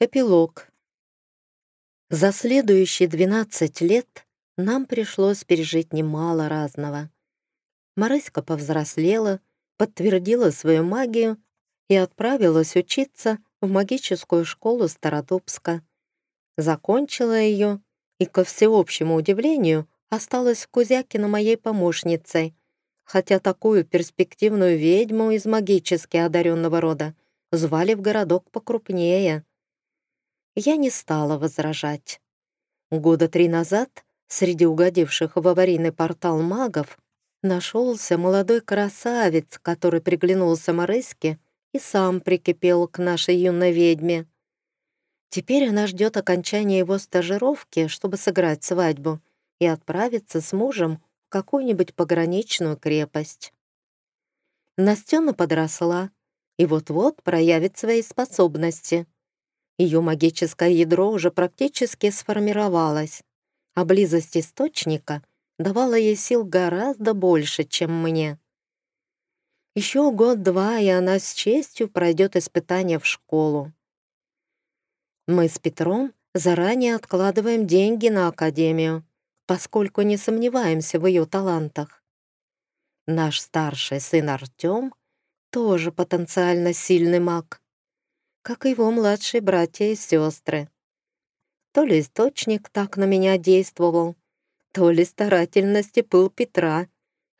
Эпилог. За следующие 12 лет нам пришлось пережить немало разного. Марыська повзрослела, подтвердила свою магию и отправилась учиться в магическую школу Стародубска. Закончила ее и, ко всеобщему удивлению, осталась в Кузякино моей помощницей, хотя такую перспективную ведьму из магически одаренного рода звали в городок покрупнее — я не стала возражать. Года три назад среди угодивших в аварийный портал магов нашелся молодой красавец, который приглянулся Морыске и сам прикипел к нашей юной ведьме. Теперь она ждет окончания его стажировки, чтобы сыграть свадьбу и отправиться с мужем в какую-нибудь пограничную крепость. Настена подросла и вот-вот проявит свои способности — ее магическое ядро уже практически сформировалось, а близость источника давала ей сил гораздо больше, чем мне. Еще год-два, и она с честью пройдет испытания в школу. Мы с Петром заранее откладываем деньги на Академию, поскольку не сомневаемся в ее талантах. Наш старший сын Артем тоже потенциально сильный маг как и его младшие братья и сестры. То ли источник так на меня действовал, то ли старательность и пыл Петра,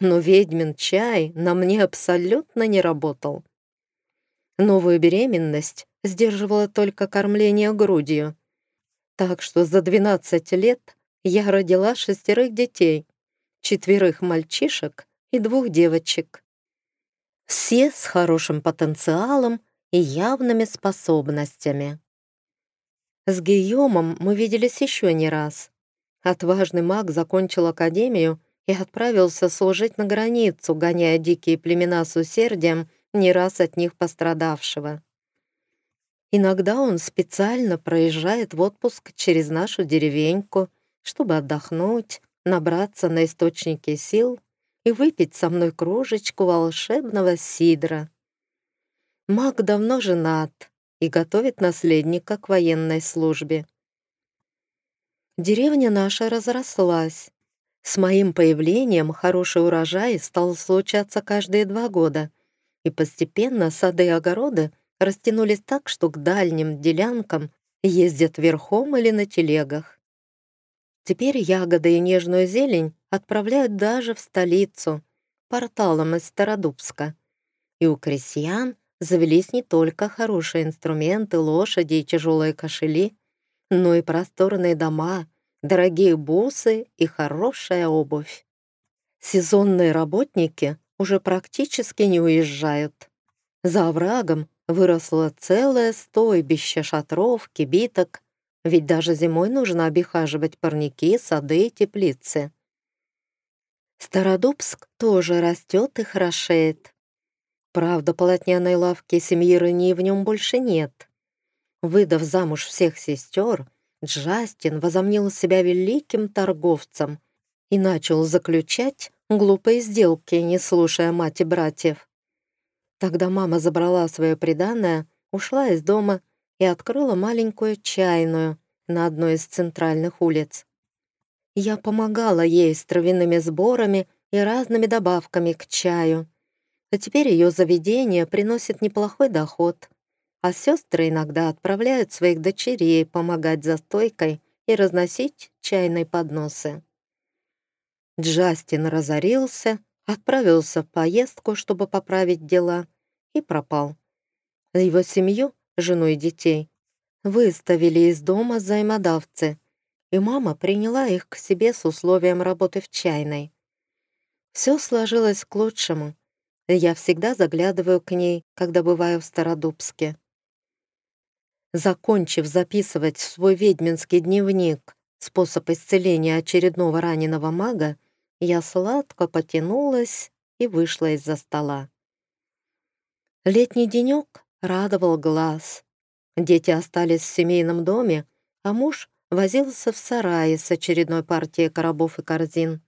но ведьмин чай на мне абсолютно не работал. Новую беременность сдерживала только кормление грудью, так что за 12 лет я родила шестерых детей, четверых мальчишек и двух девочек. Все с хорошим потенциалом и явными способностями. С Гийомом мы виделись еще не раз. Отважный маг закончил академию и отправился служить на границу, гоняя дикие племена с усердием, не раз от них пострадавшего. Иногда он специально проезжает в отпуск через нашу деревеньку, чтобы отдохнуть, набраться на источники сил и выпить со мной кружечку волшебного сидра. Маг давно женат и готовит наследника к военной службе. Деревня наша разрослась. С моим появлением хороший урожай стал случаться каждые два года, и постепенно сады и огороды растянулись так, что к дальним делянкам ездят верхом или на телегах. Теперь ягоды и нежную зелень отправляют даже в столицу, порталом из Стародубска. И у крестьян завелись не только хорошие инструменты, лошади и тяжелые кошели, но и просторные дома, дорогие бусы и хорошая обувь. Сезонные работники уже практически не уезжают. За оврагом выросло целое стойбище шатров, кибиток, ведь даже зимой нужно обихаживать парники, сады и теплицы. Стародубск тоже растет и хорошеет. Правда, полотняной лавки семьи Рени в нем больше нет. Выдав замуж всех сестер, Джастин возомнил себя великим торговцем и начал заключать глупые сделки, не слушая мать и братьев. Тогда мама забрала свое преданное, ушла из дома и открыла маленькую чайную на одной из центральных улиц. Я помогала ей с травяными сборами и разными добавками к чаю, а теперь ее заведение приносит неплохой доход, а сестры иногда отправляют своих дочерей помогать за стойкой и разносить чайные подносы. Джастин разорился, отправился в поездку, чтобы поправить дела, и пропал. Его семью, жену и детей, выставили из дома взаимодавцы, и мама приняла их к себе с условием работы в чайной. Все сложилось к лучшему. Я всегда заглядываю к ней, когда бываю в Стародубске. Закончив записывать свой ведьминский дневник способ исцеления очередного раненого мага, я сладко потянулась и вышла из-за стола. Летний денек радовал глаз. Дети остались в семейном доме, а муж возился в сарае с очередной партией коробов и корзин.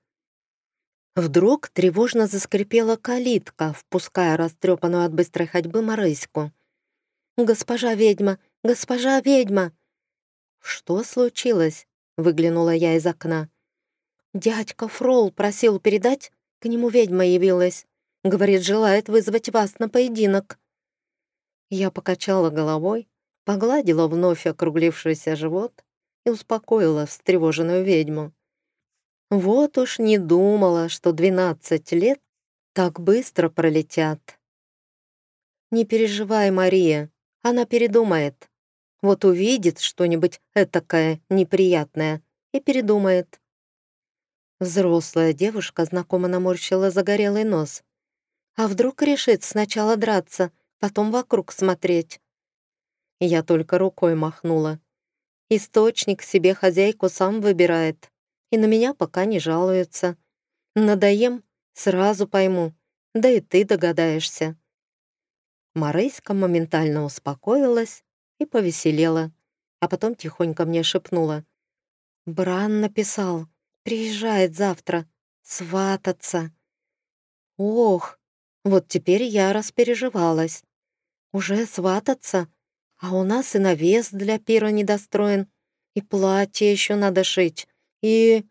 Вдруг тревожно заскрипела калитка, впуская растрепанную от быстрой ходьбы Марыську. «Госпожа ведьма, госпожа ведьма!» «Что случилось?» — выглянула я из окна. «Дядька Фрол просил передать, к нему ведьма явилась. Говорит, желает вызвать вас на поединок». Я покачала головой, погладила вновь округлившийся живот и успокоила встревоженную ведьму. Вот уж не думала, что двенадцать лет так быстро пролетят. «Не переживай, Мария, она передумает. Вот увидит что-нибудь этакое неприятное и передумает». Взрослая девушка знакомо наморщила загорелый нос. «А вдруг решит сначала драться, потом вокруг смотреть?» Я только рукой махнула. Источник себе хозяйку сам выбирает, и на меня пока не жалуется. Надоем, сразу пойму, да и ты догадаешься. Марыська моментально успокоилась и повеселела, а потом тихонько мне шепнула. «Бран написал, приезжает завтра, свататься». «Ох, вот теперь я распереживалась. Уже свататься? А у нас и навес для пира недостроен, и платье еще надо шить, и...»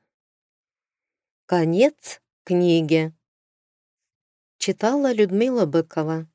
Конец книги. Читала Людмила Быкова.